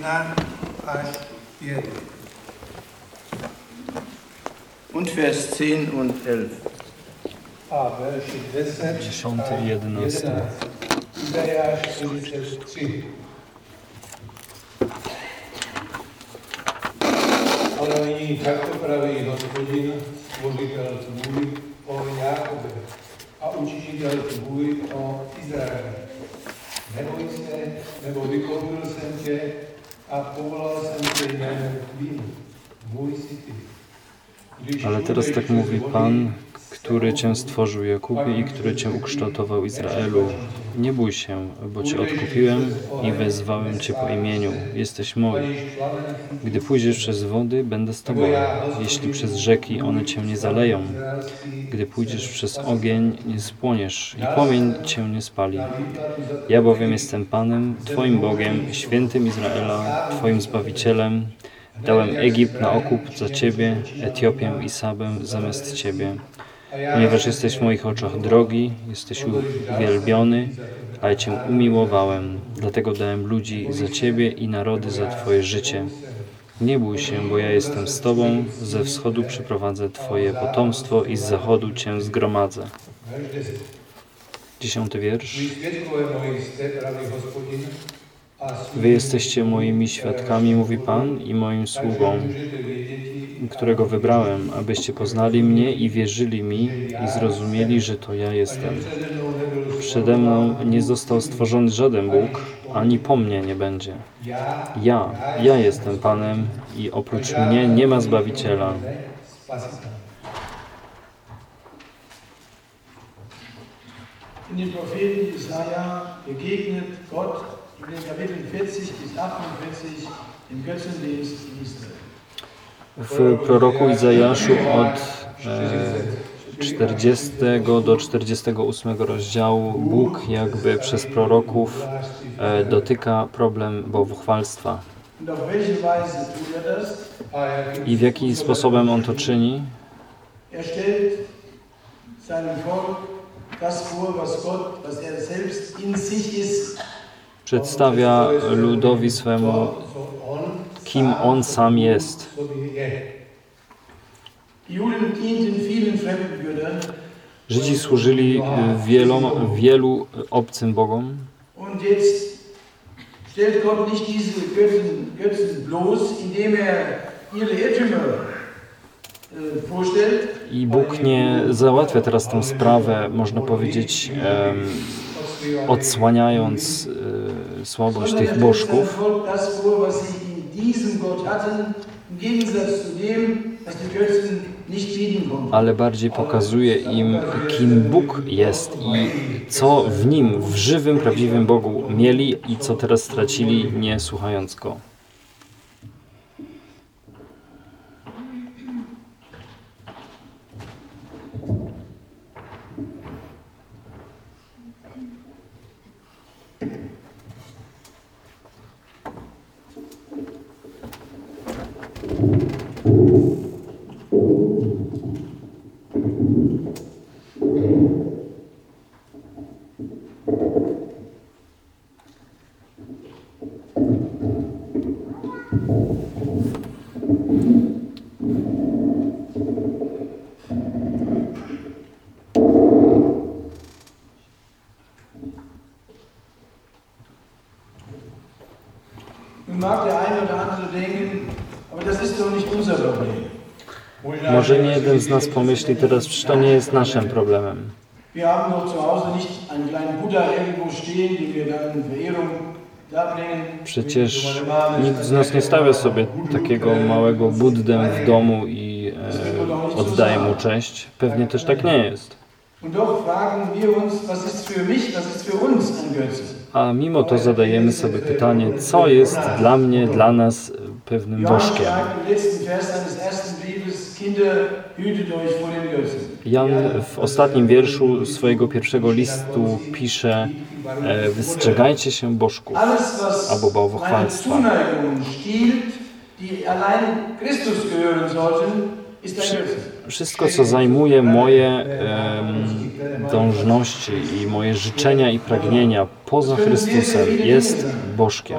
Kindern als. Und Vers 10 und 11. Dziesiąty i jedenasty. Ale oni, jak to prawie gospodina, służyciel zbój o Jakobie, a uczyciel zbój o Izraelu. Neboj se, nebo vykoupil jsem tě, a povolal jsem tě jménem tvým. Můj jsi ty. Ale teraz tak mówi přes Pan, który Cię stworzył Jakubie i który Cię ukształtował Izraelu. Nie bój się, bo Cię odkupiłem i wezwałem Cię po imieniu. Jesteś mój. Gdy pójdziesz przez wody, będę z Tobą. Jeśli przez rzeki, one Cię nie zaleją. Gdy pójdziesz przez ogień, nie spłoniesz i płomień Cię nie spali. Ja bowiem jestem Panem, Twoim Bogiem, świętym Izraela, Twoim Zbawicielem. Dałem Egipt na okup za Ciebie, Etiopię i Sabę zamiast Ciebie. Ponieważ jesteś w moich oczach drogi, jesteś uwielbiony, a ja Cię umiłowałem. Dlatego dałem ludzi za Ciebie i narody za Twoje życie. Nie bój się, bo ja jestem z Tobą, ze wschodu przyprowadzę Twoje potomstwo i z zachodu Cię zgromadzę. Verš 10. Dziesiąty wiersz. Wy jesteście moimi świadkami, mówi Pan, i moim sługą, którego wybrałem, abyście poznali mnie i wierzyli mi i zrozumieli, że to ja jestem. Przede mną nie został stworzony żaden Bóg, ani po mnie nie będzie. Ja, ja jestem Panem i oprócz mnie nie ma Zbawiciela. In den Propheten Jesaja Gott in den Kapiteln 40 bis 48 dem Götzendienst in Israel. W proroku Izajaszu od e, 40 do 48 rozdziału Bóg jakby przez proroków e, dotyka problem bałwochwalstwa. Und auf welche Weise tut das? A jak I w jaki sposobem On to czyni? Er er. Przedstawia ludowi swemu, kim On sam jest. Żydzi służyli e, wielom, wielu obcym bogom, und jetzt stellt Gott nicht diese Götzen, Götzen bloß, indem er ihre Irrtümer äh, vorstellt, I Bóg nie załatwia teraz tą sprawę, można powiedzieć, em, odsłaniając e, słabość tych bożków, Ale bardziej pokazuje im, kim Bóg jest i co w Nim, w żywym, prawdziwym Bogu mieli i co teraz stracili, nie słuchając Go. Nun mag der eine oder andere denken, aber das ist doch nicht unser Problem. Może nie jeden z nas pomyśli teraz, że to nie jest naszym problemem. Przecież nikt z nas nie stawia sobie takiego małego Buddę w domu i e, oddaje mu cześć. Pewnie też tak nie jest. Und doch fragen wir uns, was ist für mich, was ist für uns ein Götze? A mimo to zadajemy sobie pytanie, co jest dla mnie, dla nas pewnym bożkiem. Jan w ostatnim wierszu swojego pierwszego listu pisze e, wystrzegajcie się bożków. Albo bałwochwalstwa. Zuneigung Wszystko, co zajmuje moje dążności i moje życzenia i pragnienia poza Chrystusem jest bożkiem.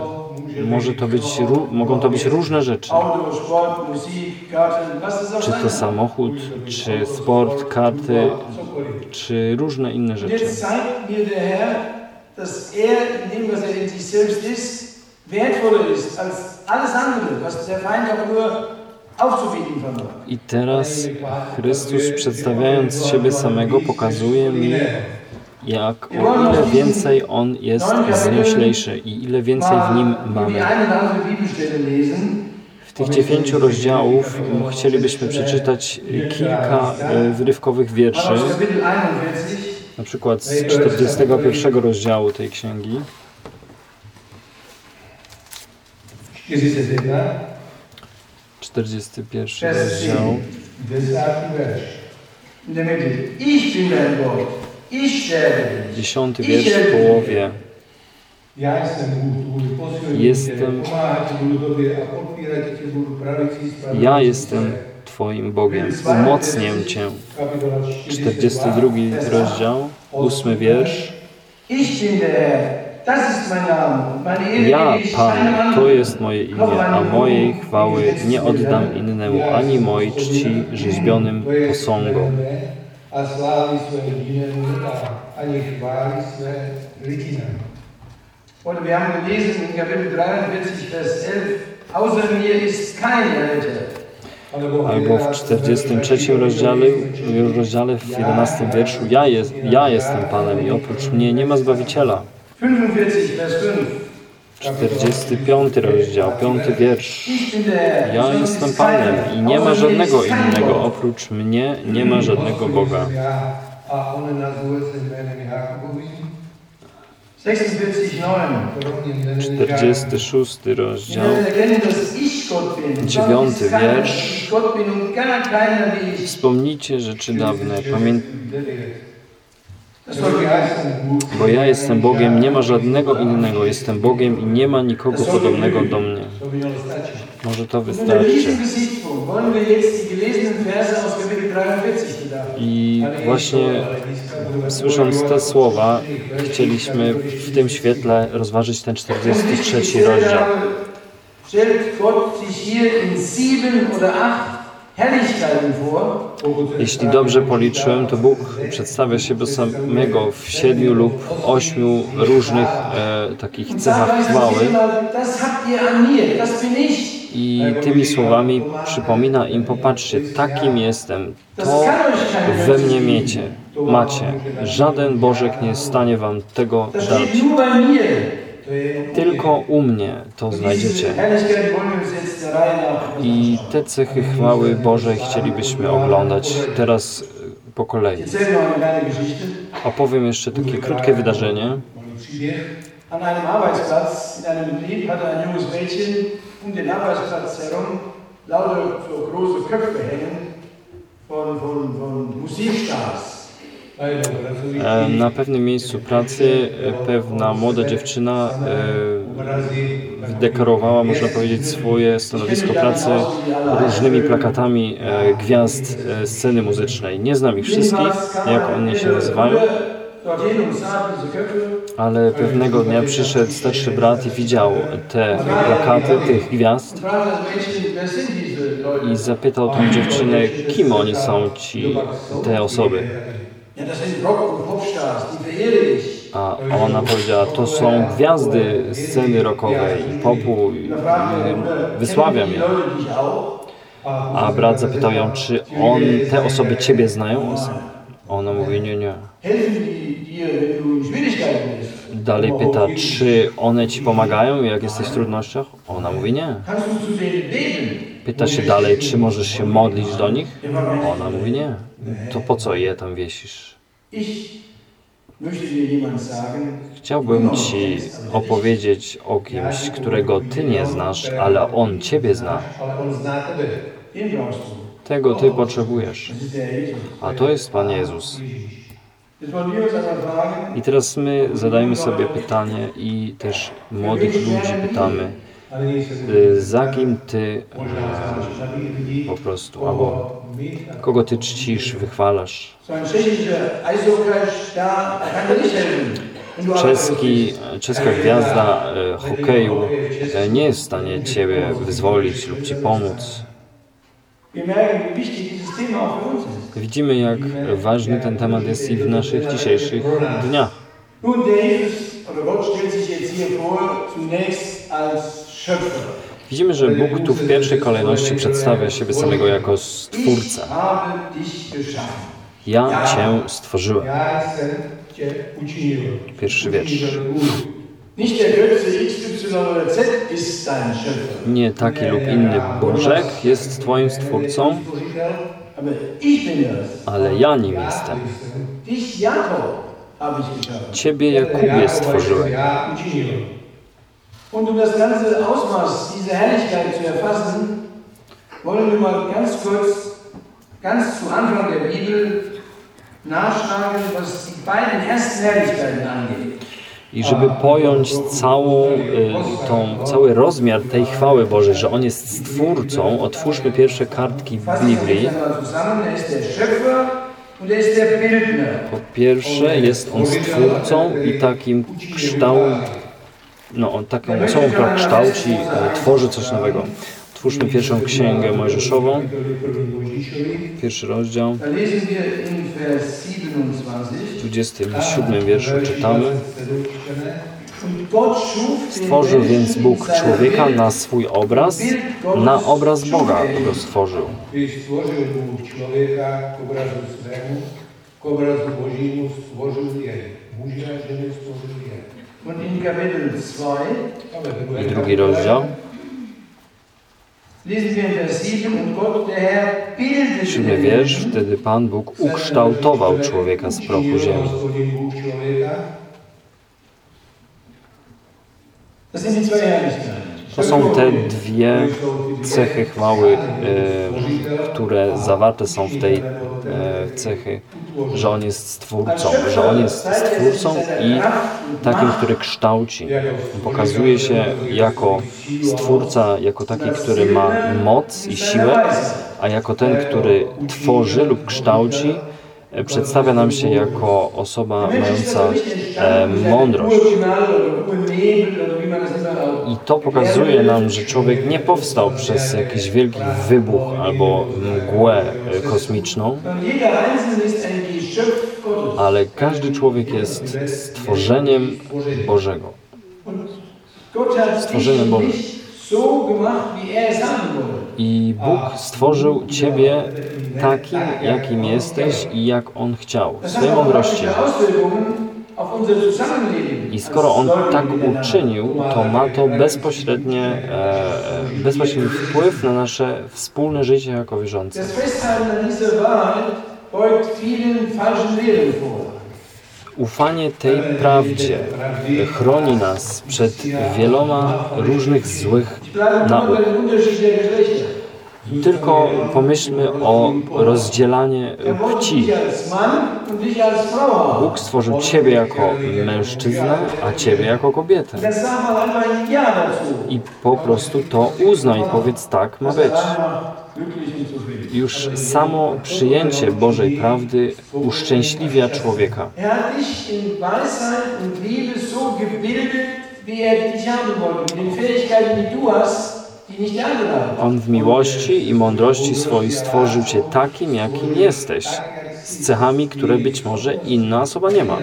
może to być, mogą to być różne rzeczy. Czy to samochód, czy sport, karty, czy różne inne rzeczy. er er wertvoller ist als alles andere, was der Feind auch nur. I teraz Chrystus przedstawiając siebie samego pokazuje mi, jak o ile więcej On jest znioślejszy i ile więcej w Nim mamy. W tych dziewięciu rozdziałów chcielibyśmy przeczytać kilka e, wyrywkowych wierszy, aus Kapitel 41. na przykład z 41 rozdziału tej księgi. 41, 41 rozdział. 10 wiersz. W połowie. Jestem- Ja jestem Twoim Bogiem, umocnię Cię. Kapitola 42 rozdział, 8 wiersz. Ja, Pan, to jest moje imię, a mojej chwały nie oddam innemu, ani mojej czci rzeźbionym posągom. A slávy své jménu nedá, ani chvály své lidinám. Und wir haben gelesen in Kapitel 43, Vers 11, außer mir ist kein Erretter. Albo w 43 rozdziale, rozdziale w 11 wierszu ja, jest, ja jestem Panem i oprócz mnie nie ma Zbawiciela. 45, Vers 5. 45 rozdział, 5 wiersz. Ja jestem Panem i nie ma żadnego innego, oprócz mnie nie ma żadnego Boga. Já a on nazvuje se jménem Jakobovým, 46, 9. kromě jménem 46 Wir rozdział, werden erkennen, dass ich Gott bin. Dziewiąty Sonst ist keiner, wiersz. Wspomnijcie rzeczy dawne, pamię... bo ja jestem Bogiem, nie ma żadnego innego. Jestem Bogiem i nie ma nikogo podobnego do mnie. Może to wystarczy. diesem Gesichtspunkt wollen wir jetzt die gelesenen Verse aus Kapitel 43 betrachten. I właśnie słysząc te słowa, chcieliśmy w tym świetle rozważyć ten 43 rozdział. Stellt Gott sich hier in sieben oder acht. Jeśli dobrze policzyłem, to Bóg przedstawia siebie samego w siedmiu lub ośmiu różnych e, takich cechach chwały. I tymi słowami przypomina im, popatrzcie, takim jestem, to we mnie miecie, macie. Żaden Bożek nie jest w stanie wam tego dać. Tylko u mnie to znajdziecie. I te cechy chwały Bożej chcielibyśmy oglądać teraz po kolei. Opowiem jeszcze takie krótkie wydarzenie. Mädchen um von, von, von Musikstars. E, Na pewnym miejscu pracy e, pewna młoda dziewczyna e, dekorowała, można powiedzieć, swoje stanowisko pracy różnymi plakatami gwiazd sceny muzycznej. Nie znam ich wszystkich, jak oni się nazywają, ale pewnego dnia przyszedł starszy brat i widział te plakaty tych gwiazd i zapytał tą dziewczynę, kim oni są ci, te osoby. A ona powiedziała, to są gwiazdy sceny rockowej, popu, i, Da fragte er, i "Kennen wysławiam je. A brat zapytał ją, czy on, te osoby ciebie znają? Ona mówi, nie, nie. Dalej pyta, czy one ci pomagają, jak jesteś w trudnościach? Ona mówi, nie. Pyta się dalej, czy możesz się modlić do nich? Ona mówi, nie. To po co je tam wiesisz? Chciałbym ci opowiedzieć o kimś, którego ty nie znasz, ale on ciebie zna. Tego ty potrzebujesz. A to jest Pan Jezus. I teraz my zadajmy sobie pytanie i też młodych ludzi pytamy, Y, za kim ty po prostu, albo kogo ty czcisz, wychwalasz. helfen. Czeski, czeska gwiazda e, hokeju e, nie jest w stanie Ciebie wyzwolić lub Ci pomóc. Widzimy, jak ważny ten temat jest i w naszych dzisiejszych dniach. Nun, Jesus oder Gott stellt sich jetzt hier vor, zunächst als. Widzimy, że Bóg tu w pierwszej kolejności przedstawia siebie samego jako geschaffen. Ja Cię stworzyłem. Pierwszy wiersz. Nie taki lub inny Bożek jest Twoim Stwórcą, ale ja nim jestem. Ciebie Jakubie stworzyłem. Und um das ganze Ausmaß dieser Herrlichkeit zu erfassen, wollen wir mal ganz kurz, ganz zu Anfang der Bibel, nachschlagen, was die beiden ersten Herrlichkeiten angeht. I żeby pojąć całą, y, tą, cały rozmiar tej chwały Bożej, że On jest Stwórcą, otwórzmy pierwsze kartki Biblii. Er er. Po pierwsze jest On Stwórcą i takim kształt, no, on taką osobą, która kształci, e, tworzy coś nowego. Otwórzmy pierwszą księgę Mojżeszową, pierwszy rozdział, Da lesen wir in Vers 27. w 27 wierszu czytamy. Stworzył więc Bóg człowieka na swój obraz, na obraz Boga go stworzył. Bůh člověka k obrazu svému, k obrazu Božímu stvořil je. Muže a ženy stvořil je. Und in Kapitel 2 Ale ve druhé I drugi rozdział, lesen wir in Vers 7, und Gott, der Herr, bildete siódmy wiersz. Wtedy Pan Bóg ukształtował człowieka z prochu ziemi. Hospodin Bůh člověka, Das To są te dwie cechy chwały, e, które zawarte są w tej e, cechy, że On jest Stwórcą, że On jest Stwórcą i takim, który kształci. Pokazuje się jako Stwórca, jako taki, który ma moc i siłę, a jako ten, który tworzy lub kształci, e, przedstawia nam się jako osoba mająca e, mądrość. I to pokazuje nam, że człowiek nie powstał przez jakiś wielki wybuch albo mgłę e, kosmiczną, ale każdy człowiek jest stworzeniem Bożego. Gott hat dich Stworzenie Boże. und mich so gemacht, wie es haben wollte. I Bóg stworzył Ciebie takim, jakim jesteś i jak On chciał, w swojej mądrości. I skoro On tak uczynił, to ma to bezpośrednie, e, e, bezpośredni wpływ na nasze wspólne życie jako wierzący. Ufanie tej prawdzie chroni nas przed wieloma różnych złych nauk. Tylko pomyślmy o rozdzielanie płci. Bóg stworzył Ciebie jako mężczyznę, a Ciebie jako kobietę. I po prostu to uznaj, powiedz tak ma być. Już samo przyjęcie Bożej prawdy uszczęśliwia człowieka. Er dich haben wollte, mit den Fähigkeiten, die du hast, On w miłości i mądrości swojej stworzył Cię takim, jakim jesteś, z cechami, które być może inna osoba nie ma.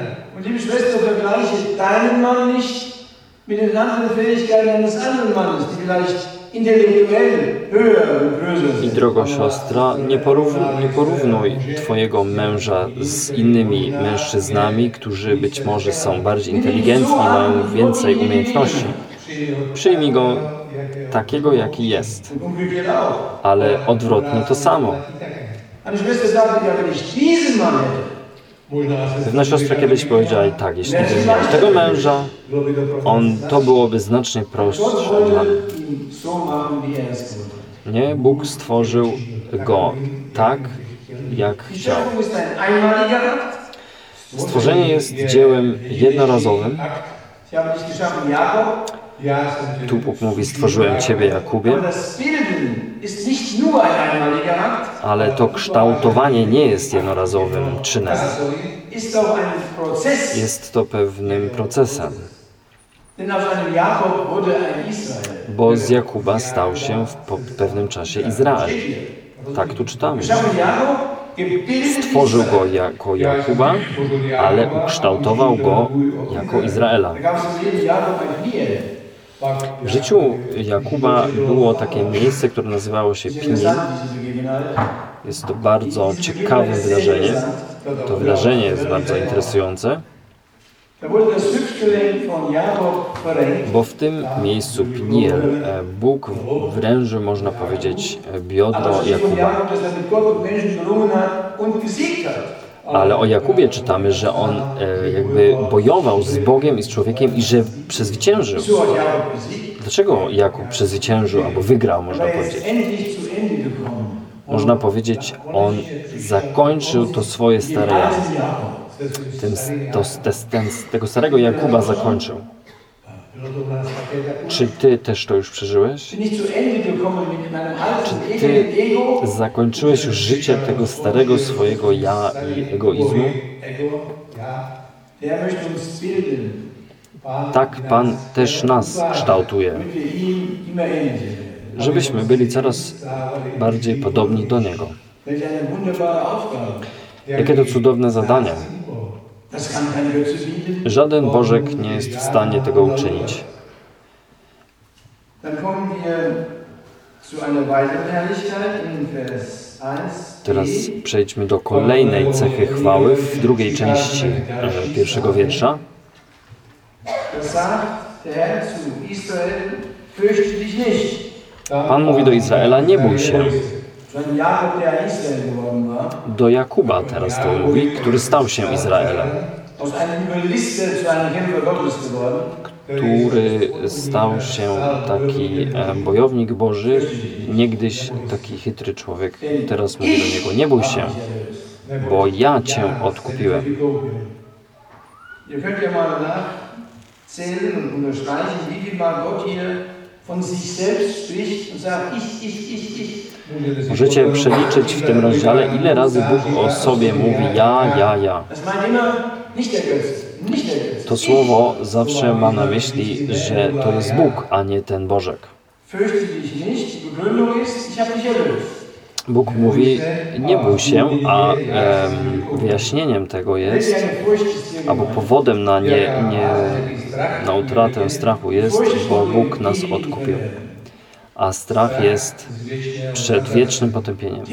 I drogo siostra, nie, nie porównuj Twojego męża z innymi mężczyznami, którzy być może są bardziej inteligentni, mają więcej umiejętności. Przyjmij go takiego, jaki jest, ale odwrotnie to samo. Pewna siostra kiedyś powiedziała i tak, jeśli bym miał tego męża, on to byłoby znacznie prostsze dla mnie. Nie, Bóg stworzył go tak, jak chciał. Stworzenie jest dziełem jednorazowym. Tu Bóg mówi, stworzyłem Ciebie, Jakubie, Ale to kształtowanie nie jest jednorazowym czynem. Jest to pewnym procesem, bo z Jakuba stał się w pewnym czasie Izrael. Tak tu czytamy. Stworzył go jako Jakuba, ale ukształtował go jako Izraela. W życiu Jakuba było takie miejsce, które nazywało się Begebenheit. Jest to bardzo ciekawe wydarzenie. To wydarzenie jest bardzo interesujące, bo w tym miejscu Pniel Bóg wręży, można powiedzieć, e, biodro Jakuba. Ale o Jakubie czytamy, że on e, jakby bojował z Bogiem i z człowiekiem i że przezwyciężył. Dlaczego Jakub przezwyciężył albo wygrał, można powiedzieć? Można powiedzieć, on zakończył to swoje stare ja. Ten, to, te, ten, tego starego Jakuba zakończył. Czy ty też to już przeżyłeś? Alten Ty zakończyłeś już życie tego starego swojego ja i egoizmu? Tak Pan też nas kształtuje, żebyśmy byli coraz bardziej podobni do Niego. Jakie to cudowne zadanie. Żaden Bożek nie jest w stanie tego uczynić. Dann kommen wir zu einer weiteren Herrlichkeit in Vers 1. Teraz przejdźmy do kolejnej cechy chwały w drugiej części e, pierwszego wiersza. Pan mówi do Izraela, nie bój się. Do Jakuba teraz to mówi, który stał się Izraelem, który stał się taki e, bojownik Boży, niegdyś taki chytry człowiek. Teraz mówi do niego, nie bój się, bo ja Cię odkupiłem. Von sich selbst spricht und sagt, ich, ich, ich, ich. Możecie przeliczyć w tym rozdziale, ile razy Bóg o sobie mówi ja, ja, ja. To słowo zawsze ma na myśli, że to jest Bóg, a nie ten Bożek. Bóg mówi, nie bój się, a em, wyjaśnieniem tego jest, albo powodem na, nie, nie, na utratę strachu jest, bo Bóg nas odkupił. A strach jest przed wiecznym potępieniem.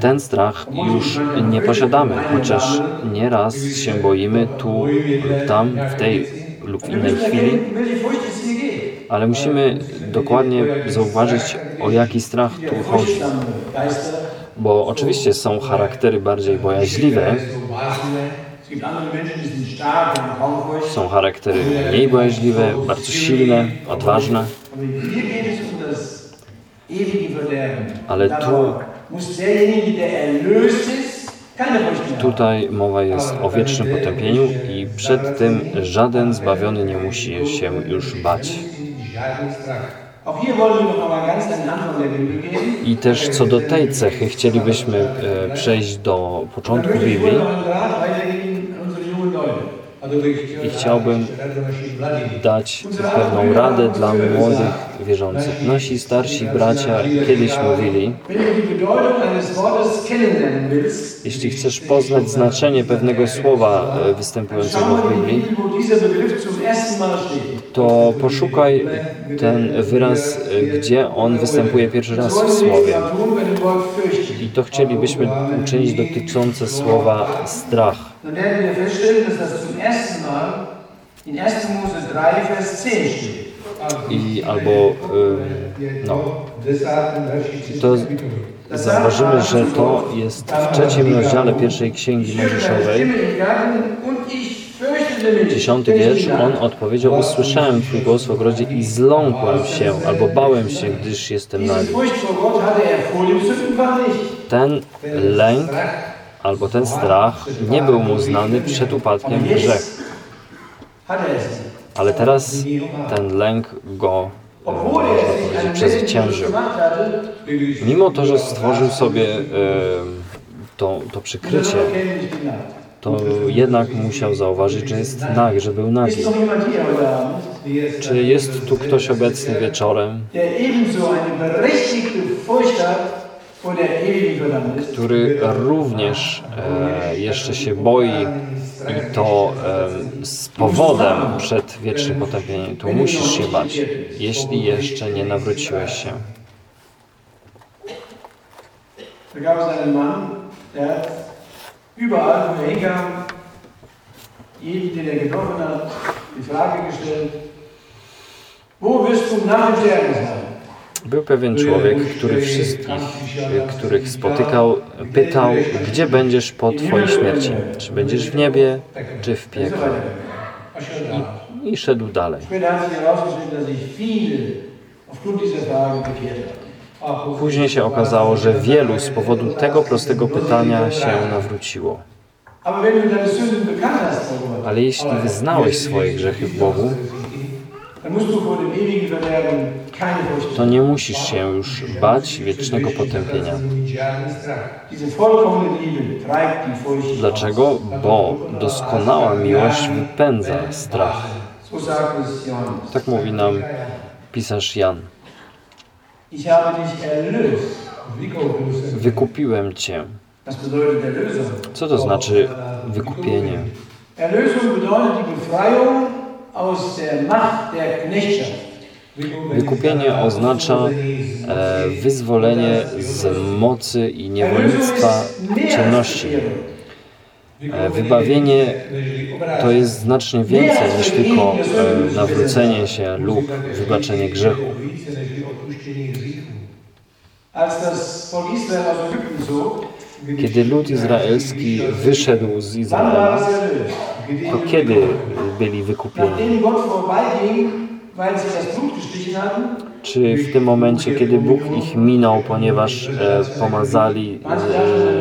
Ten strach już nie posiadamy, chociaż nieraz się boimy tu lub tam, w tej lub innej chwili, ale musimy dokładnie zauważyć, o jaki strach tu chodzi. Bo oczywiście są charaktery bardziej bojaźliwe, Są charaktery mniej bojaźliwe, bardzo silne, odważne. Ale tu-. Tutaj mowa jest o wiecznym potępieniu i przed tym żaden zbawiony nie musi się już bać. I też co do tej cechy chcielibyśmy e, przejść do początku Biblii i chciałbym dać pewną radę dla młodych wierzących. Nasi starsi bracia kiedyś mówili, jeśli chcesz poznać znaczenie pewnego słowa e, występującego w Biblii, To poszukaj ten wyraz, gdzie on występuje pierwszy raz w słowie. I to chcielibyśmy uczynić dotyczące słowa strach. Dann werden wir feststellen, dass das zum ersten Mal in 1. Mose 3, Vers 10 steht. I albo y, no, to zauważymy, że to jest w trzecim rozdziale pierwszej księgi Mojżeszowej, Stimme im Garten und ich fürchtete mich. Dziesiąty wiersz, on odpowiedział, usłyszałem Twój głos w ogrodzie i zląkłem się, albo bałem się, gdyż jestem nagi. Ten lęk, albo ten strach nie był mu znany przed upadkiem grzech. Ale teraz ten lęk go przezwyciężył. Mimo to, że stworzył sobie to, to przykrycie, To jednak musiał zauważyć, że jest nag, że był nagi. Czy jest tu ktoś obecny wieczorem, który również e, jeszcze się boi i to e, z powodem przed wiecznym potępieniem, to musisz się bać, jeśli jeszcze nie nawróciłeś się. Mann, der hat überall, wo er hinkam, jeden, den er getroffen hat, die Frage gestellt, wo wirst du nach dem Sterben sein? Był pewien człowiek, który wszystkich, e, których spotykał, pytał, gdzie będziesz po Twojej śmierci? Czy będziesz w niebie, czy w piekle? weiter. I szedł dalej. Później się okazało, że wielu z powodu tego prostego pytania się nawróciło. Ale jeśli wyznałeś swoje grzechy Bogu, to nie musisz się już bać wiecznego potępienia. Dlaczego? Bo doskonała miłość wypędza strach. Tak mówi nam pisarz Jan. Ich habe dich erlöst. Wykupiłem Cię. Co to znaczy wykupienie? Der Knechtschaft. Wykupienie oznacza e, wyzwolenie z mocy i niewolnictwa ciemności. E, wybawienie to jest znacznie więcej niż tylko e, nawrócenie się lub wybaczenie grzechu. Kiedy lud izraelski wyszedł z Izraela, to kiedy byli wykupieni? Czy w tym momencie, kiedy Bóg ich minął, ponieważ e, pomazali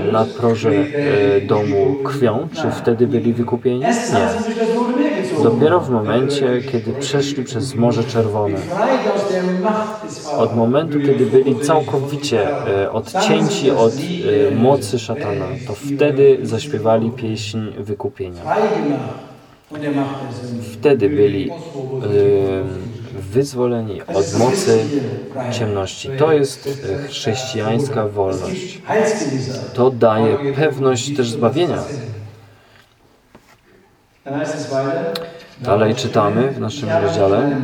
e, na proże e, domu krwią, czy wtedy byli wykupieni? Nie. Dopiero w momencie, kiedy przeszli przez Morze Czerwone. Od momentu, kiedy byli całkowicie e, odcięci od e, mocy szatana, to wtedy zaśpiewali pieśń wykupienia. Wtedy byli e, wyzwoleni od mocy ciemności. To jest chrześcijańska wolność. To daje pewność też zbawienia. Dann heißt es weiter, Dalej czytamy w naszym rozdziale.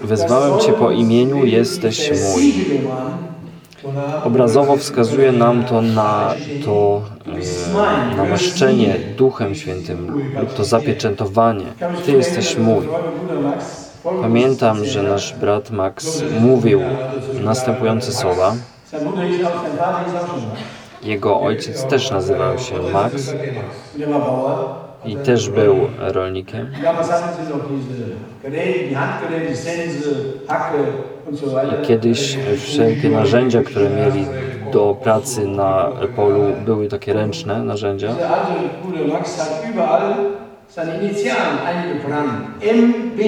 Wezwałem Cię po imieniu, jesteś mój. Obrazowo wskazuje nam to na to e, namaszczenie Duchem Świętym lub to zapieczętowanie. Ty jesteś mój. Pamiętam, że nasz brat Max mówił następujące słowa. Jego ojciec też nazywał się Max i też był rolnikiem. Damals hatten sie noch diese Geräte, die Handgeräte, die Sense, Hacke und so weiter. I kiedyś wszelkie narzędzia, które mieli do pracy na polu, były takie ręczne narzędzia. Der alte Bruder Max hat überall seine Initialen eingebrannt. MB.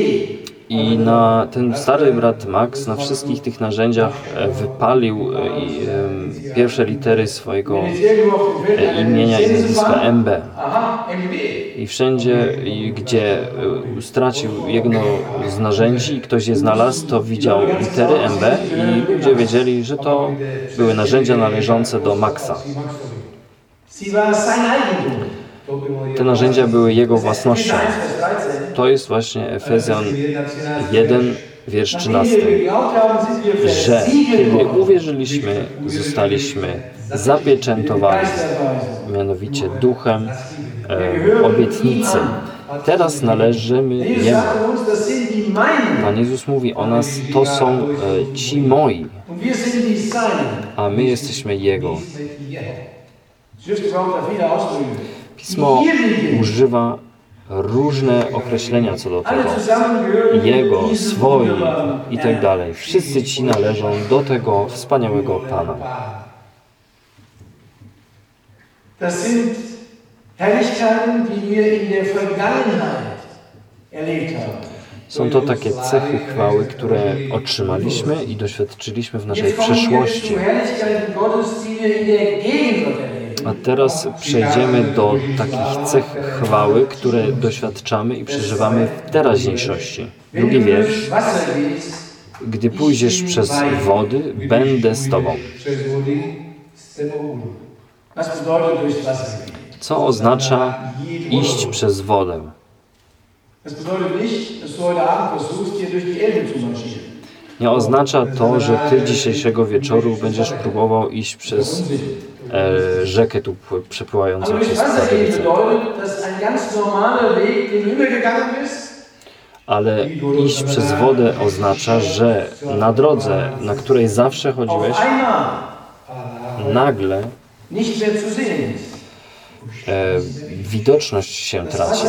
I na ten stary brat Max na wszystkich tych narzędziach e, wypalił e, em, pierwsze litery swojego e, imienia i nazwiska MB. I wszędzie, gdzie e, stracił jedno z narzędzi i ktoś je znalazł, to widział litery MB i ludzie wiedzieli, że to były narzędzia należące do Maxa. Te narzędzia były jego własnością. 1 Vers 13. To jest właśnie Efezjan 1, wiersz Nachdem 13. wir geglaubt haben, sind wir że kiedy uwierzyliśmy, zostaliśmy zapieczętowani, mianowicie duchem e, obietnicy. Teraz należymy Jemu. Pan Jezus mówi o nas, to są e, ci moi, a my jesteśmy Jego. Pismo używa różne określenia co do tego. Jego, swoi i tak dalej. Wszyscy ci należą do tego wspaniałego Pana. Das sind Herrlichkeiten, die wir in der Vergangenheit erlebt haben. Są to takie cechy chwały, które otrzymaliśmy i doświadczyliśmy w naszej przeszłości. A teraz przejdziemy do takich cech chwały, które doświadczamy i przeżywamy w teraźniejszości. Drugi wiersz. Gdy pójdziesz przez wody, będę z Tobą. Co oznacza iść przez wodę? Nie oznacza to, że Ty dzisiejszego wieczoru będziesz próbował iść przez rzekę tu pły- przepływającą przez Katowice. Ale iść przez wodę oznacza, że na drodze, na której zawsze chodziłeś, nagle e, widoczność się traci,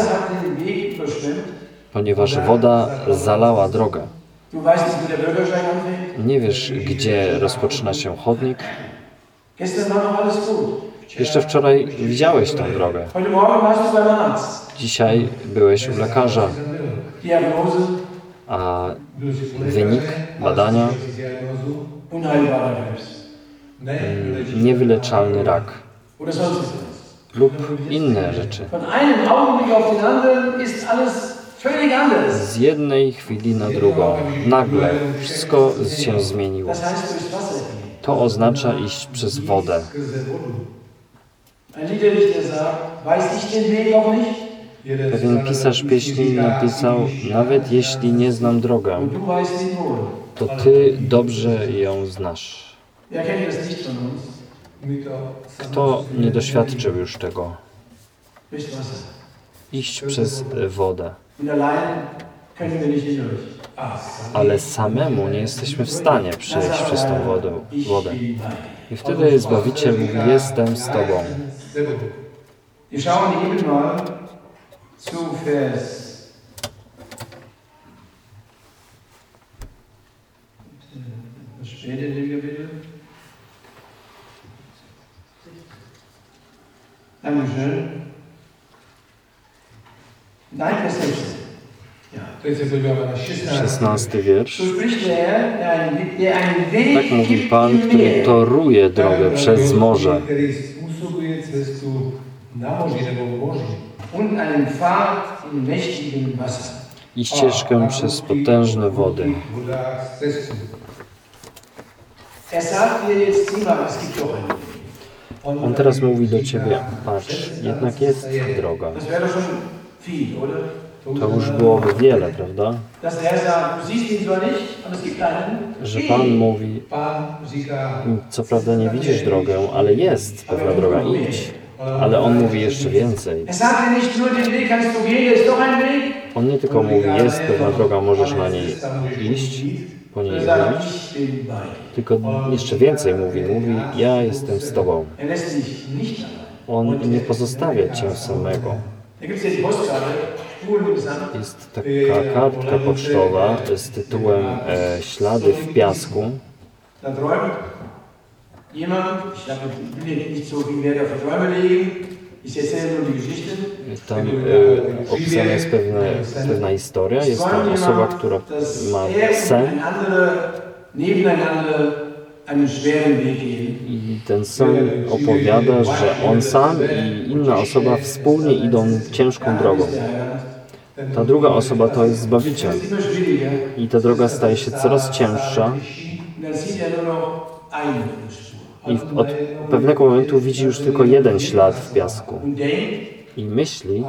ponieważ woda zalała drogę. Nie wiesz, gdzie rozpoczyna się chodnik. Jeszcze wczoraj widziałeś tę drogę. Dzisiaj byłeś u lekarza, a wynik badania Krebs. niewyleczalny rak lub inne rzeczy. Z jednej chwili na drugą nagle wszystko się zmieniło. To oznacza iść przez wodę. Pewien pisarz pieśni napisał, nawet jeśli nie znam drogę, to ty dobrze ją znasz. Kto nie doświadczył już tego? Iść przez wodę. Ale samemu nie jesteśmy w stanie przejść przez tą wodę. wodę. I wtedy Zbawiciel mówi, jestem z Tobą. Dankeschön. Nein, Vers 16. 16. 16 wiersz. Tak mówi Pan, który toruje drogę przez morze i ścieżkę przez potężne wody. Er. On teraz mówi do Ciebie, patrz, jednak jest droga. To już byłoby wiele, prawda? Że Pan mówi, co prawda nie widzisz drogę, ale jest pewna droga, idź. Ale On mówi jeszcze więcej. On nie tylko mówi, jest pewna droga, możesz na niej iść, po niej iść, tylko jeszcze więcej mówi, mówi, ja jestem z Tobą. Er. On nie pozostawia Cię samego. Jest taka kartka pocztowa z tytułem e, Ślady w piasku. Tam e, opisana jest pewne, pewna historia. Jest tam osoba, która ma sen i ten sen opowiada, że on sam i inna osoba wspólnie idą ciężką drogą. Ta druga osoba to jest Zbawiciel. I ta droga staje się coraz cięższa i od pewnego momentu widzi już tylko jeden ślad w piasku. I myśli,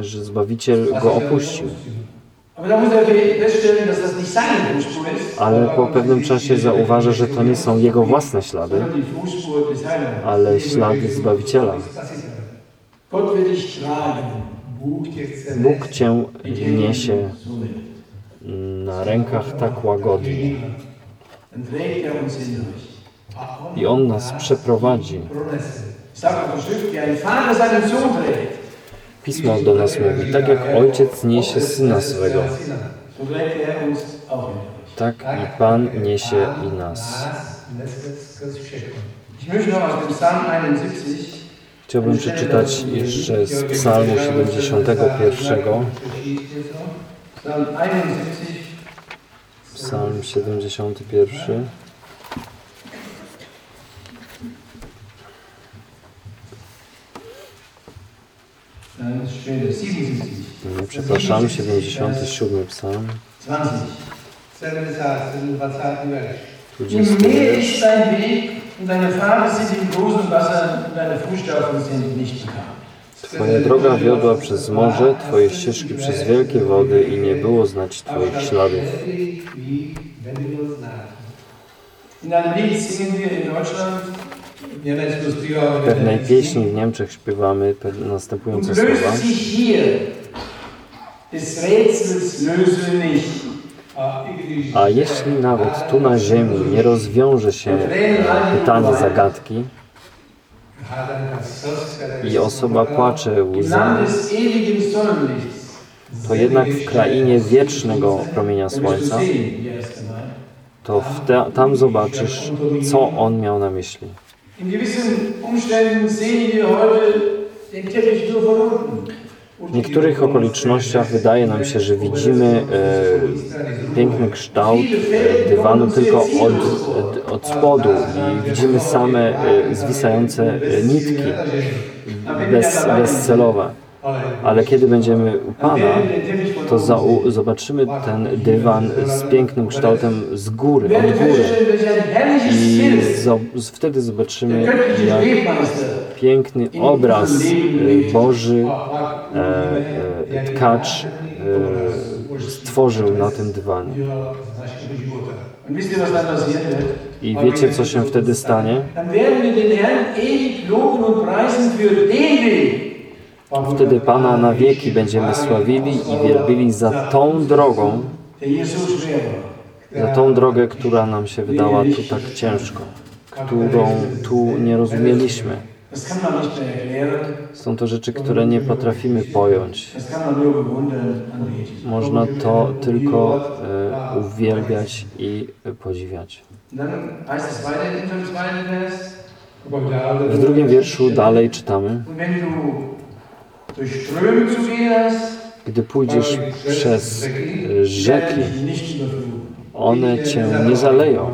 że Zbawiciel go opuścił. Ale po pewnym czasie zauważa, że to nie są jego własne ślady, ale ślady Zbawiciela. Bóg Cię niesie na rękach tak łagodnie. I On nas przeprowadzi. Pismo do nas mówi, tak jak ojciec niesie syna swego, tak i Pan niesie i nas. Nás nese skrz všechno. Ich möchte noch aus dem Psalm 71 Chciałbym przeczytać jeszcze z Psalmu 71. Psalm 71, Psalm 71. Nein, das ist später, 77, Nie, przepraszam, 77 Psalm, 20. 70, 20 werš. 20 Im Meer ist dein Weg und deine Pfade sind im großen Wasser und deine Fußstapfen sind nicht bekannt. Twoja droga wiodła przez morze, Twoje ścieżki przez wielkie wody i nie było znać Twoich śladów. In einem Lied singen wir in Deutschland, Pewnej pieśni w Niemczech śpiewamy następujące słowa. A, jeśli nawet tu na ziemi nie rozwiąże się pytanie zagadki i osoba płacze łzami, to jednak w krainie wiecznego promienia słońca, to tam zobaczysz, co on miał na myśli. In gewissen Umständen sehen wir heute den Teppich nur von unten. W niektórych okolicznościach wydaje nam się, że widzimy e, piękny kształt e, dywanu tylko od, od spodu i widzimy same e, zwisające e, nitki bez, bezcelowe. Ale kiedy będziemy u Pana, to zobaczymy ten dywan z pięknym kształtem z góry, od góry. I wtedy zobaczymy, jak piękny obraz e, Boży e, e, tkacz e, stworzył na tym dywanie. I wiecie, co się wtedy stanie? Wtedy Pana na wieki będziemy sławili i wielbili za tą drogą, za tą drogę, która nam się wydała tu tak ciężko, którą tu nie rozumieliśmy. Są to rzeczy, które nie potrafimy pojąć. Można to tylko e, uwielbiać i podziwiać. W drugim wierszu dalej czytamy: Gdy pójdziesz przez e, rzeki, one cię nie zaleją.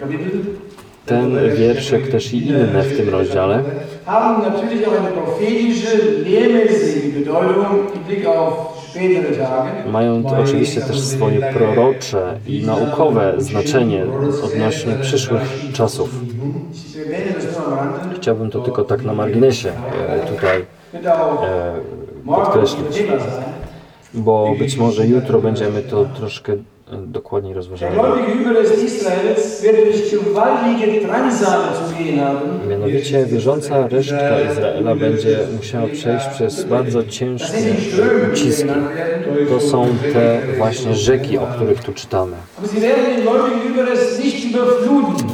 Kapitel, Ten wierszek też i inne w tym rozdziale. Mają oczywiście też swoje prorocze i naukowe znaczenie odnośnie przyszłych czasów. Chciałbym to tylko tak na marginesie e, tutaj e, podkreślić, bo być może jutro będziemy to troszkę e, dokładniej rozważali. Mianowicie wierząca resztka Izraela będzie musiała przejść przez bardzo ciężkie uciski. To są te właśnie rzeki, o których tu czytamy.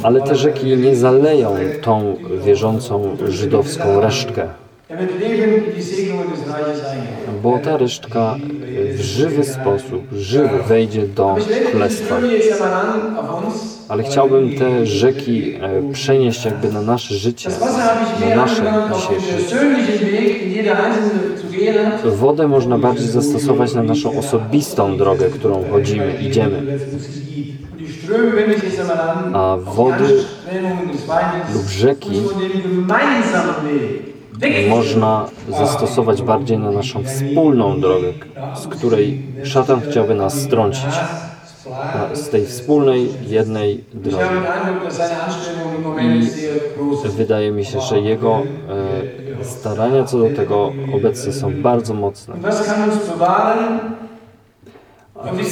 Ale te rzeki nie zaleją tą wierzącą żydowską resztkę, bo ta resztka w żywy sposób, żywy wejdzie do królestwa. Ale chciałbym te rzeki e, przenieść jakby na nasze życie, na nasze dzisiejsze. hat. Wodę można bardziej zastosować na naszą osobistą drogę, którą chodzimy, idziemy. A wody lub rzeki można zastosować bardziej na naszą wspólną drogę, z której szatan chciałby nas strącić. Z tej wspólnej, jednej drogi. sind. Wydaje mi się, że jego e, starania co do tego obecnie są bardzo mocne. Und was kann uns bewahren?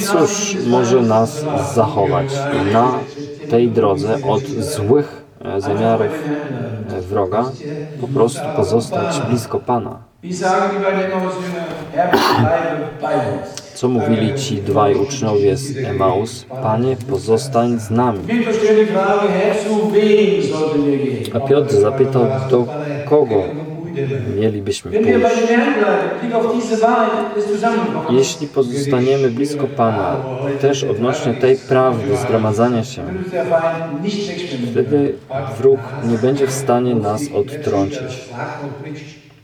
Cóż może nas zachować na tej drodze od złych e, zamiarów e, wroga? Po prostu pozostać blisko Pana. Co mówili ci dwaj uczniowie z Emaus? Panie, pozostań z nami. A Piotr zapytał, do kogo mielibyśmy pójść. Jeśli pozostaniemy blisko Pana, też odnośnie tej prawdy zgromadzania się, wtedy wróg nie będzie w stanie nas odtrącić.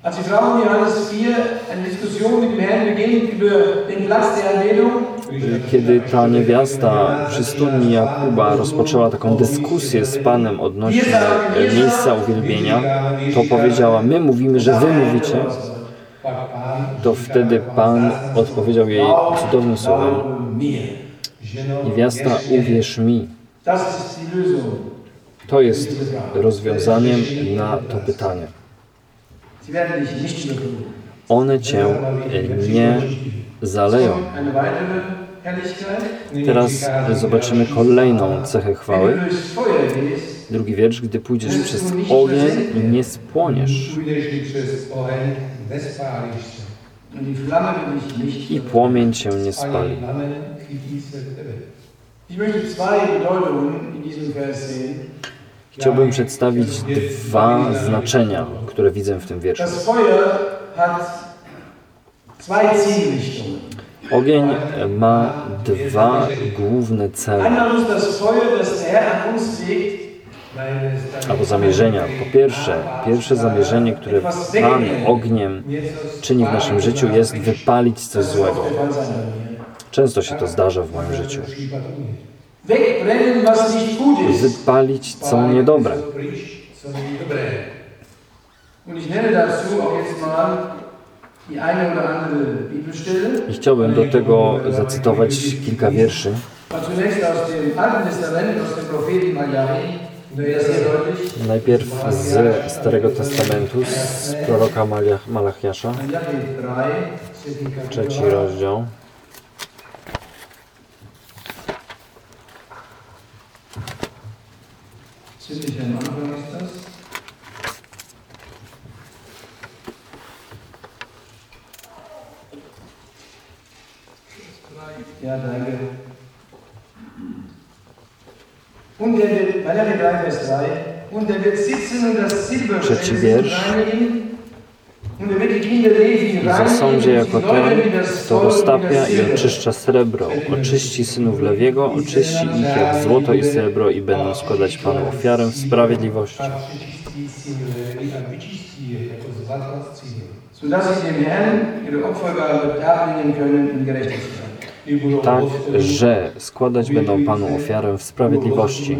Als die Frau in Johannes 4 eine Diskussion mit dem Herrn beginnt über den Platz der Kiedy ta niewiasta przy studni Jakuba rozpoczęła taką dyskusję z Panem odnośnie e, miejsca uwielbienia, to powiedziała, my mówimy, że wy mówicie, to wtedy Pan odpowiedział jej cudownym słowem, niewiasta, uwierz mi. To jest rozwiązaniem na to pytanie. One cię e, nie zaleją. Teraz zobaczymy kolejną cechę chwały. Drugi wiersz, gdy pójdziesz przez ogień, nie spłoniesz i płomień cię nie spali. Chciałbym przedstawić dwa znaczenia, które widzę w tym wierszu. Ogień ma dwa główne cele albo zamierzenia. Po pierwsze, pierwsze zamierzenie, które Pan ogniem czyni w naszym życiu, jest wypalić coś złego. Często się to zdarza w moim życiu. Wypalić co niedobre. I chciałbym do tego zacytować kilka wierszy. Najpierw z Starego Testamentu, z proroka Malach- Malachiasza, Malachi 3. trzeci rozdział. Ziemlich am Anfang ist das. Ja, danke. Und er wird, Malachi 3, Vers 3, und er wird sitzen und das Silber Trzeci wiersz. er I zasądzie jako ten, kto roztapia i oczyszcza srebro, oczyści synów Lewiego, oczyści ich jak złoto i srebro i będą składać Panu ofiarę w sprawiedliwości. Sodass sie dem Herrn ihre Opfergabe darbringen können in Gerechtigkeit. Tak, że składać będą Panu ofiarę w sprawiedliwości.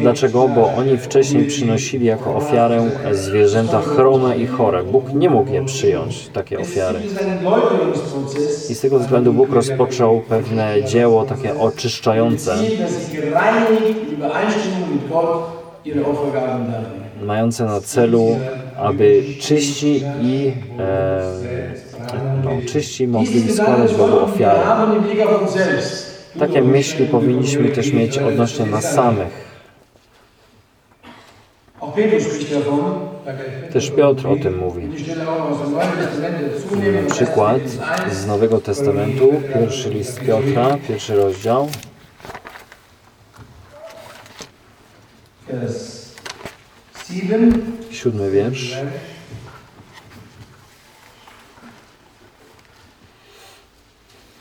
Dlaczego? Bo oni wcześniej przynosili jako ofiarę zwierzęta chrome i chore. Bóg nie mógł je przyjąć, takie ofiary. I z tego względu Bóg rozpoczął pewne dzieło takie oczyszczające, mające na celu, aby czyści i e, no, czyści mogli składać Bogu ofiarę. Takie myśli powinniśmy też mieć odnośnie nas samych. Davon. Też Piotr o tym mówi. Na przykład z Nowego Testamentu, pierwszy list Piotra, pierwszy rozdział, Vers 7. siódmy wiersz. Damit die Bewährung eures Glaubens viel kostbarer als die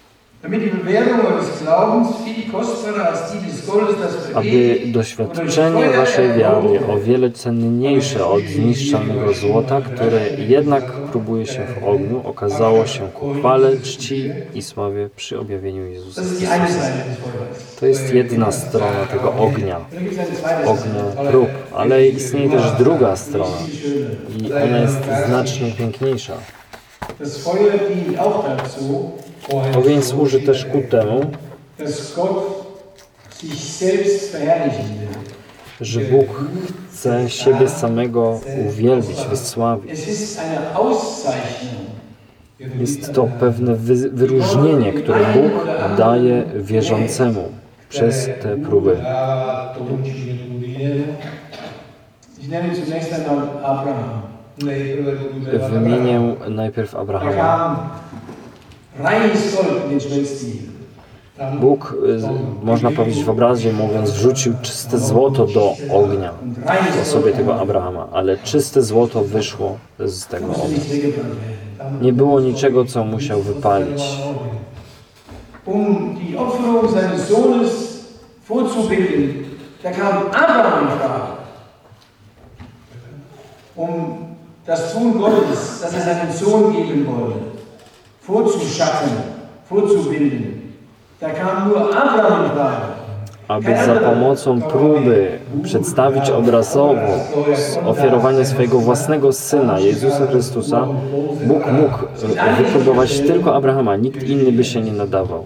des Goldes, das aby doświadczenie waszej wiary o wiele cenniejsze od zniszczalnego złota, które jednak próbuje się w ogniu, okazało się ku chwale, czci i sławie przy objawieniu Jezusa Chrystusa. To jest jedna strona tego ognia, ognia prób, ale istnieje też druga strona i ona jest znacznie piękniejsza. Das Feuer dient auch dazu, Ogień służy też ku temu, że Bóg chce siebie samego uwielbić, wysławić. Jest to pewne wy, wyróżnienie, które Bóg daje wierzącemu przez te próby. Wymienię najpierw Abrahama. Bóg, y, można powiedzieć w obrazie mówiąc, wrzucił czyste złoto do ognia w osobie tego Abrahama, ale czyste złoto wyszło z tego ognia. Nie było niczego, co musiał wypalić. Um die Opferung seines Sohnes da kam Abraham in Frage. Um das Tun Gottes, dass er seinen Sohn geben wollte, vorzuschaffen, vorzubilden, da kam nur Abraham aby za pomocą próby przedstawić obrazowo ofiarowanie swojego własnego Syna, Jezusa Chrystusa, Bóg mógł wypróbować tylko Abrahama, nikt inny by się nie nadawał.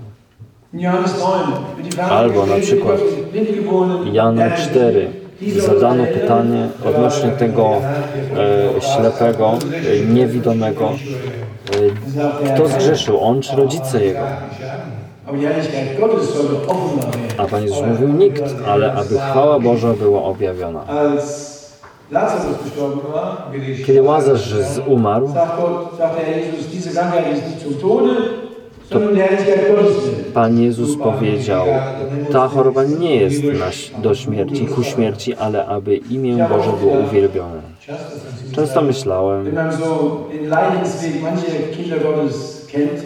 In Johannes 9 wird die Frage Albo na przykład Jan der 4 zadano pytanie odnośnie tego e, ślepego, e, niewidomego, e, kto zgrzeszył, on czy rodzice jego? A Pan Jezus mówił nikt, ale aby chwała Boża była objawiona. Kiedy Łazarz umarł, willen. Pan Jezus powiedział, ta choroba nie jest do śmierci, ku śmierci, ale aby imię Boże było uwielbione. Często myślałem,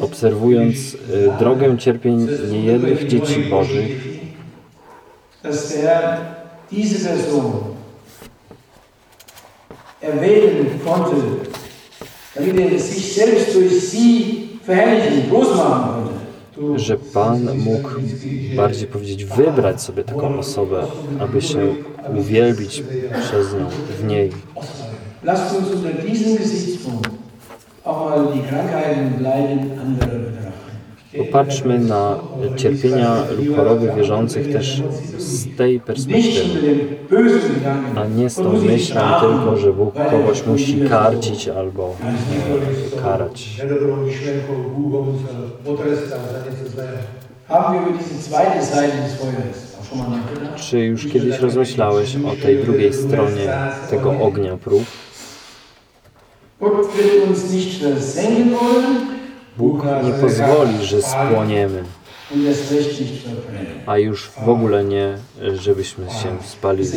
obserwując e, drogę cierpień niejednych dzieci Bożych, erwählen konnte, damit er sich selbst durch sie że Pan mógł bardziej powiedzieć, wybrać sobie taką osobę, aby się uwielbić przez nią w niej. Lasst uns unter diesem Gesichtspunkt auch mal die Krankheiten und Leiden anderer. Popatrzmy na cierpienia lub choroby wierzących też z tej perspektywy. A nie z tą myślą tylko, że Bóg kogoś musi karcić albo e, karać. Czy już kiedyś rozmyślałeś o tej drugiej stronie tego ognia prób? Gott uns nicht wollen Bóg nie pozwoli, że spłoniemy, a już w ogóle nie, żebyśmy się spalili.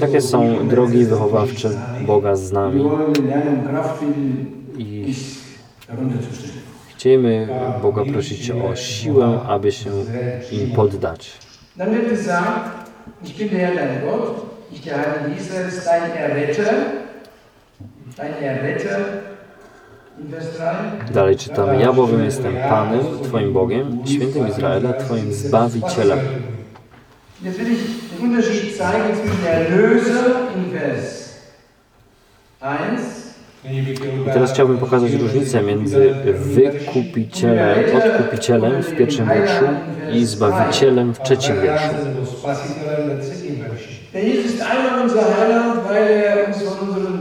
Takie są drogi wychowawcze Boga z nami i ist chcielibyśmy Boga prosić o siłę, aby się im poddać. Ich der Heilige Israels, dein Erretter, dein Erretter, in Vers 3. Dalej czytamy, ja bowiem jestem Panem, Twoim Bogiem, świętym Izraela, Twoim Zbawicielem. Jetzt will ich den Unterschied zeigen zwischen Erlöser in Vers 1 Nyní bych chtěl I teraz chciałbym pokazać różnicę między wykupicielem, odkupicielem w pierwszym wierszu i zbawicielem w trzecim wierszu. einmal unser Heiland, weil er uns von unseren,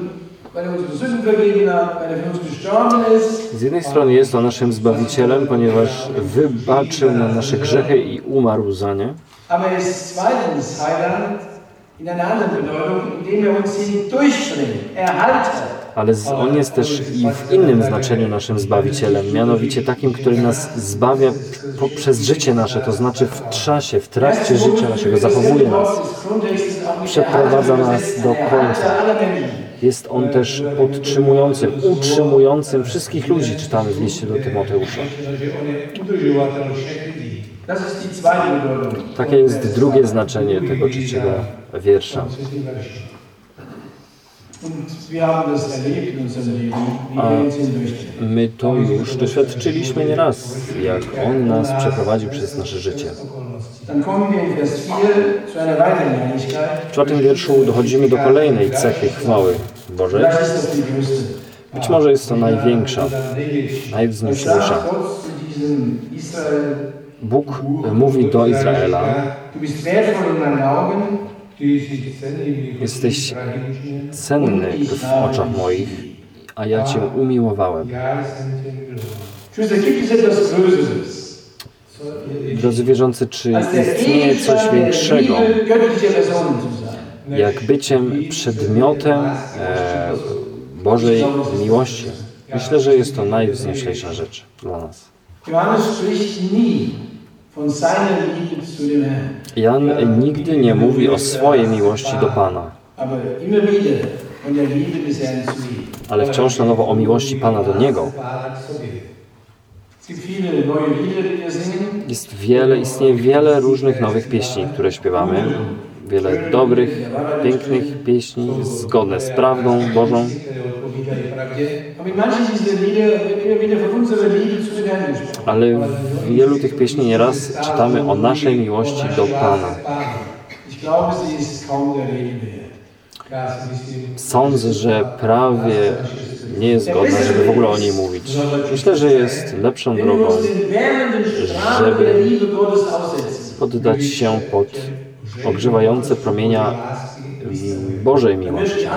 Z jednej strony jest on naszym Zbawicielem, ponieważ wybaczył nam nasze grzechy i umarł za nie, er ale on jest też i w innym znaczeniu naszym Zbawicielem, mianowicie takim, który nas zbawia poprzez życie nasze, to znaczy w czasie, w trakcie życia naszego, zachowuje nas. przeprowadza nas do końca. Jest on też podtrzymującym, utrzymującym wszystkich ludzi, czytamy w liście do Tymoteusza. Takie jest drugie znaczenie tego trzeciego wiersza. Hindurchträgt. My to już doświadczyliśmy nieraz, jak On nas przeprowadził przez nasze życie. Dann kommen wir in Vers 4 zu einer weiteren Herrlichkeit. W czwartym wierszu dochodzimy do kolejnej cechy chwały Bożej. Być może jest to największa, Israel? Bóg mówi do Izraela, Jesteś cenny w oczach moich, a ja Cię umiłowałem. Drodzy wierzący, czy istnieje coś większego, jak byciem przedmiotem e, Bożej miłości? Myślę, że jest to najwznieślejsza rzecz dla nas. Johannes spricht nie Jan nigdy nie mówi o swojej miłości do Pana, ale wciąż na nowo o miłości Pana do Niego. Jest wiele, istnieje wiele różnych nowych pieśni, które śpiewamy. Wiele dobrych, pięknych pieśni, zgodne z prawdą Bożą, ale w wielu tych pieśni nieraz czytamy o naszej miłości do Pana. Sądzę, że prawie nie jest godna, żeby w ogóle o niej mówić. Myślę, że jest lepszą drogą żeby poddać się pod ogrzewające promienia Bożej miłości.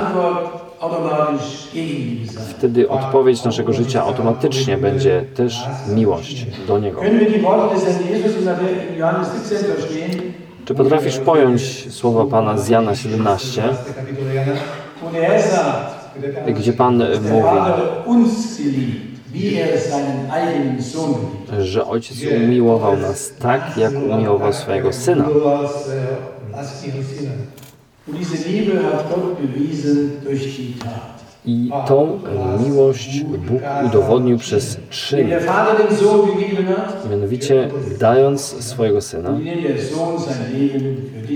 Wtedy odpowiedź naszego życia automatycznie będzie też miłość do Niego. Können wir die Worte des Herrn Jesus in der- in Johannes 17 verstehen, Czy potrafisz pojąć słowa Pana z Jana 17, 15. kapitole Jana, wo der Herr sagt, kde tam gdzie Pan mówi, Że Ojciec umiłował nas tak, jak umiłował swojego Syna. Und diese Liebe hat Gott bewiesen durch die Tat. I tą miłość Bóg udowodnił przez czyn, mianowicie dając swojego Syna,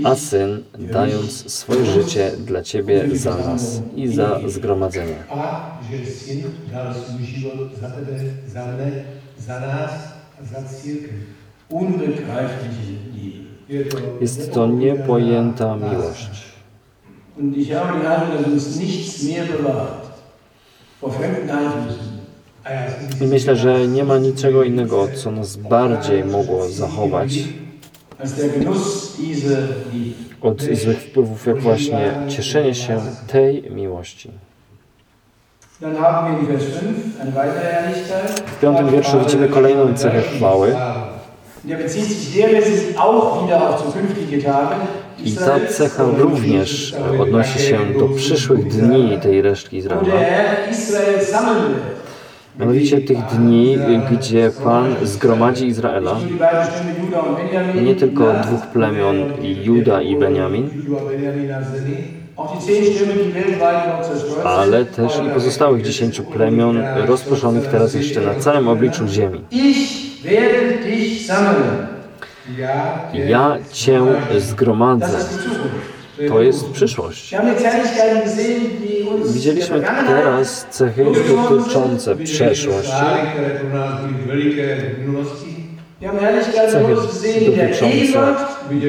a Syn dając swoje życie dla Ciebie za nas i za zgromadzenie. Jest to niepojęta miłość. Und ich habe den Eindruck, dass uns nichts mehr bewahrt vor fremden Einflüssen, I myślę, że nie ma niczego innego, co nas bardziej mogło zachować od złych wpływów, jak właśnie cieszenie się tej miłości. Dann haben wir in Vers 5 eine weitere Herrlichkeit. W piątym wierszu widzimy kolejną cechę chwały. I ta cecha również odnosi się do przyszłych dni tej resztki Izraela. Mianowicie tych dni, gdzie Pan zgromadzi Izraela, nie tylko dwóch plemion, Juda i Benjamin, ale też i pozostałych dziesięciu plemion rozproszonych teraz jeszcze na całym obliczu ziemi. Ja Cię zgromadzę. To jest przyszłość. Widzieliśmy teraz cechy dotyczące przeszłości, cechy dotyczące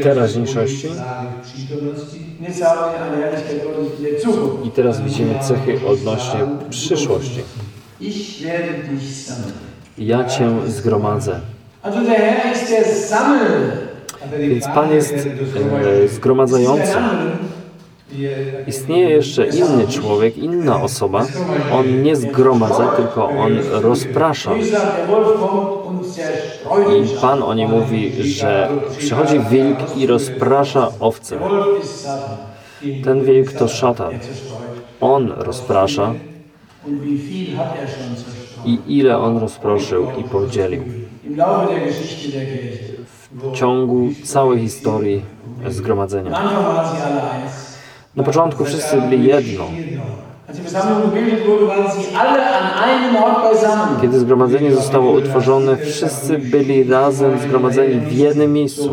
teraźniejszości i teraz widzimy cechy odnośnie przyszłości. Ja Cię zgromadzę. Więc Pan jest e, zgromadzający. Istnieje jeszcze inny człowiek, inna osoba. On nie zgromadza, tylko on rozprasza. I Pan o nim mówi, że przychodzi wilk i rozprasza owce. Ten wilk to szatan. On rozprasza I ile on rozproszył i podzielił. W ciągu całej historii zgromadzenia. Na początku wszyscy byli jedno. Kiedy zgromadzenie zostało utworzone, wszyscy byli razem zgromadzeni w jednym miejscu.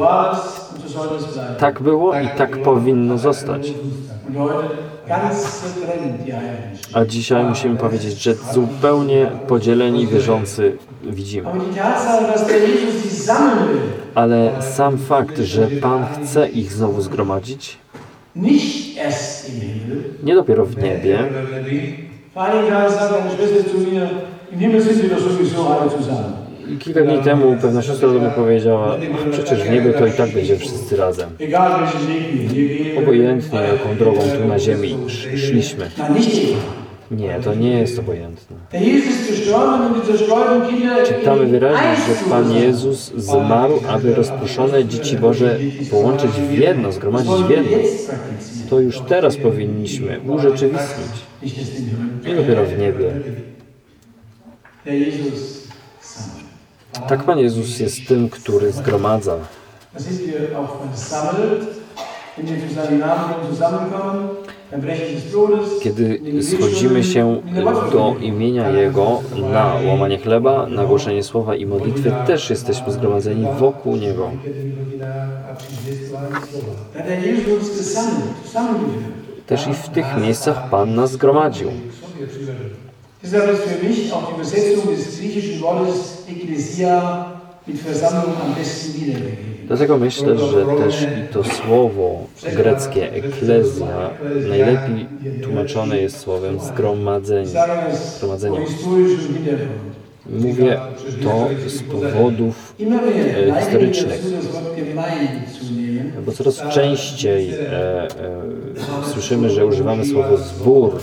Tak było i tak powinno zostać. A dzisiaj musimy powiedzieć, że zupełnie podzieleni wierzący widzimy. Ale sam fakt, że Pan chce ich znowu zgromadzić, nie dopiero w niebie. Kilka dni temu pewna siostra mnie powiedziała, przecież w niebie to i tak będziemy wszyscy razem. Obojętnie jaką drogą tu na ziemi sz- szliśmy. Nie, to nie jest obojętne. Czytamy wyraźnie, że Pan. Jezus zmarł, aby rozproszone dzieci Boże połączyć w jedno, zgromadzić w jedno. To już teraz powinniśmy urzeczywistnić. Nie dopiero w niebie. Sammelt. Tak Pan Jezus jest tym, który zgromadza. Kiedy schodzimy się do imienia Jego na łamanie chleba, na głoszenie słowa i modlitwy, też jesteśmy zgromadzeni wokół Niego. Też i w tych miejscach Pan nas zgromadził. Ist für mich auch die Übersetzung des griechischen Wortes Ekklesia mit Versammlung am besten wiedergegeben. Dlatego myślę, że też i to słowo greckie eklezja najlepiej tłumaczone jest słowem zgromadzenie. Zgromadzenie. Mówię to z powodów, wir historycznych. bo coraz częściej e, e, słyszymy, że używamy słowa zbór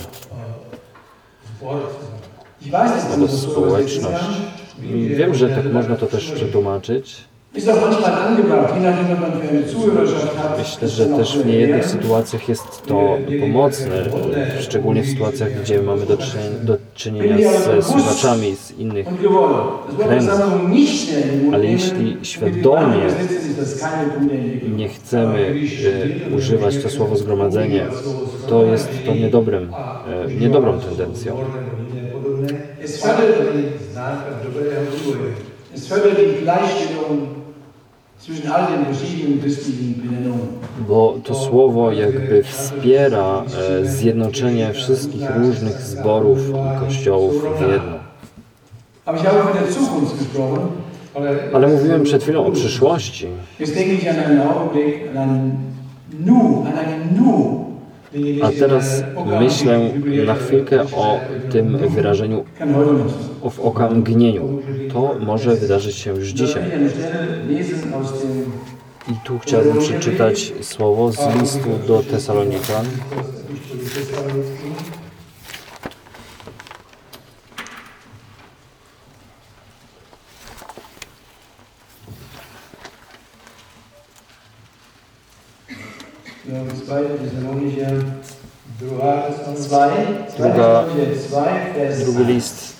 Społeczność. kann. Wiem, że tak można to też przetłumaczyć. Hat. Myślę, że też w niejednych sytuacjach jest to pomocne, szczególnie w sytuacjach, gdzie mamy do czynienia, do czynienia ze słuchaczami z innych Mund Ale jeśli świadomie nie chcemy e, używać to słowo zgromadzenie, to jest to niedobrym, e, niedobrą tendencją. Es fördert, es fördert die Gleichstellung zwischen all den verschiedenen christlichen Benennungen. Bo to słowo jakby wspiera e, zjednoczenie wszystkich różnych zborów i kościołów w jedno. Ale mówiłem przed chwilą o przyszłości. Jetzt denke ich an einen Augenblick, an ein Nu, an ein Nu. A teraz myślę na chwilkę o tym wyrażeniu w okamgnieniu. To może wydarzyć się już dzisiaj. I tu chciałbym przeczytać słowo z listu do Tesaloniczan. Druga- Thessalonicher 2, Vers Drugi 1. list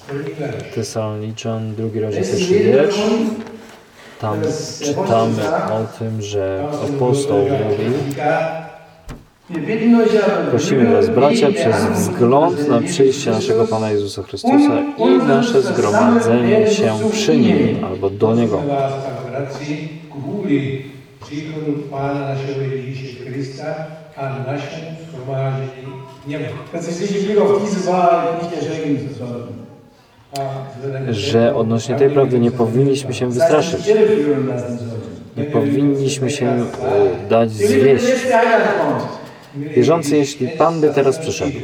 Tesaloniczan, drugi rozdział, wiersz. Tam czytamy o tym, że apostoł mówił Prosimy Was, bracia, przez wzgląd na przyjście naszego Pana Jezusa Chrystusa i nasze zgromadzenie się przy Nim albo do Niego. Kvůli příchodu Pána našeho Ježíše Że odnośnie tej prawdy nie powinniśmy się wystraszyć. Nie powinniśmy się e, dać zwieść. Wierzący, jeśli Pan by teraz przyszedł,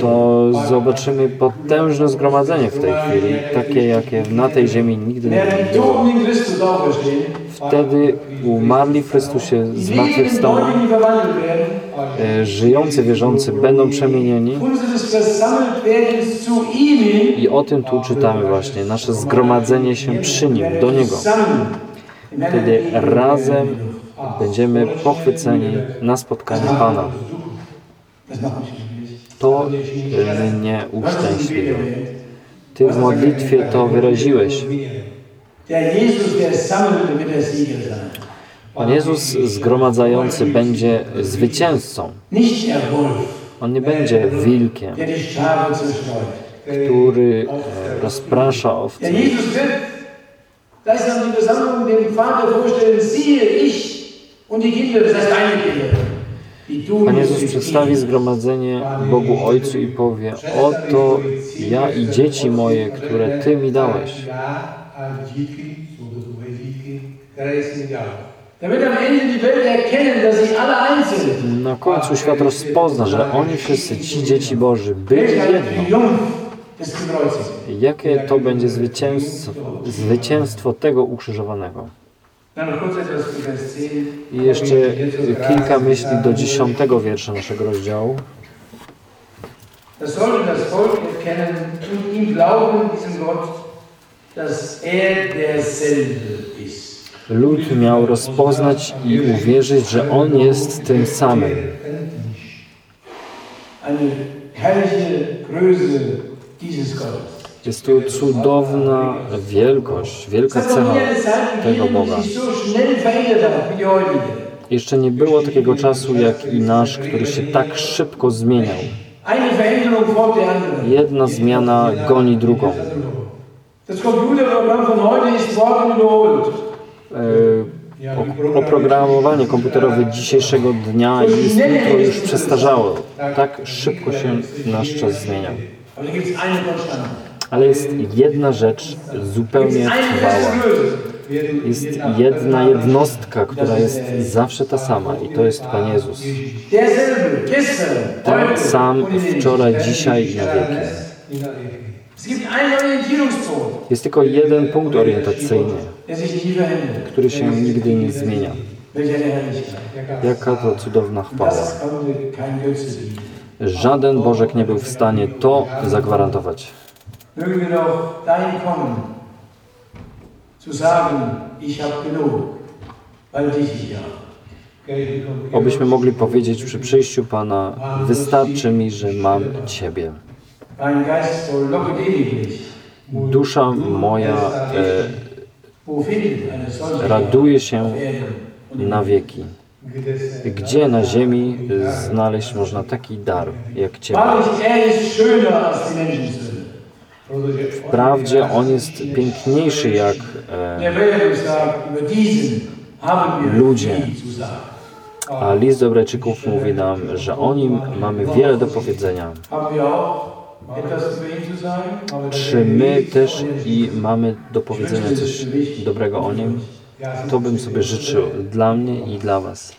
to zobaczymy potężne zgromadzenie w tej chwili, takie jakie na tej ziemi nigdy nie było. Wtedy umarli w Chrystusie werden, e, żyjący wierzący będą przemienieni. I o tym tu czytamy właśnie, nasze zgromadzenie się przy Nim, do Niego. Wtedy razem będziemy pochwyceni na spotkanie Pana. To mnie. Gebet? Ty w modlitwie to wyraziłeś. Pan Jezus zgromadzający będzie zwycięzcą. On nie będzie wilkiem, który e, rozprasza owce. Der Jesus wird, da ist dann die Versammlung dem Vater vorstellen, siehe ich. Und die Kinder, das heißt deine Kinder, Pan Jezus przedstawi zgromadzenie Bogu Ojcu i powie: Oto ja i dzieci moje, które Ty mi dałeś. Na końcu świat rozpozna, że oni wszyscy, ci dzieci Boży, byli jedno. Jakie to będzie zwycięstwo, zwycięstwo tego ukrzyżowanego? Dann noch kurz etwas zu Vers 10. I jeszcze kilka myśli do dziesiątego wiersza naszego rozdziału. Das sollte das Volk erkennen und ihm glauben, diesem Gott, dass er derselbe ist. Lud miał rozpoznać i uwierzyć, że On jest tym samym. Eine herrliche Größe dieses Gottes. Jest tu cudowna wielkość, wielka cecha tego Boga. Jeszcze nie było takiego czasu jak i nasz, który się tak szybko zmieniał. Jedna zmiana goni drugą. E, Oprogramowanie komputerowe dzisiejszego dnia jest jutro już przestarzałe. Tak szybko się nasz czas zmienia. Ale jest jedna rzecz zupełnie trwała. Jest jedna jednostka, która jest zawsze ta sama i to jest Pan Jezus. Ten sam wczoraj, dzisiaj i na wieki. Jest tylko jeden punkt orientacyjny, który się nigdy nie zmienia. Jaka to cudowna chwała. Żaden Bożek nie był w stanie to zagwarantować. Mögen wir doch dahin kommen, zu sagen, ich habe genug, weil dich ich habe. Obyśmy mogli powiedzieć przy przyjściu Pana, wystarczy mi, że mam Ciebie. Dusza moja e, raduje się na wieki. Gdzie na ziemi znaleźć można taki dar jak Ciebie? Wprawdzie On jest piękniejszy jak e, wir Ludzie. a list do Hebrajczyków mówi nam, że o Nim mamy wiele do powiedzenia. Czy my też i mamy do powiedzenia coś dobrego o Nim? To bym sobie życzył dla mnie i dla Was.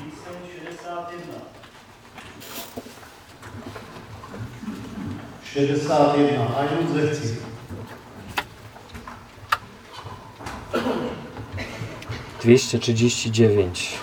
Píseň 61. 61, 61. Dwieście trzydzieści dziewięć.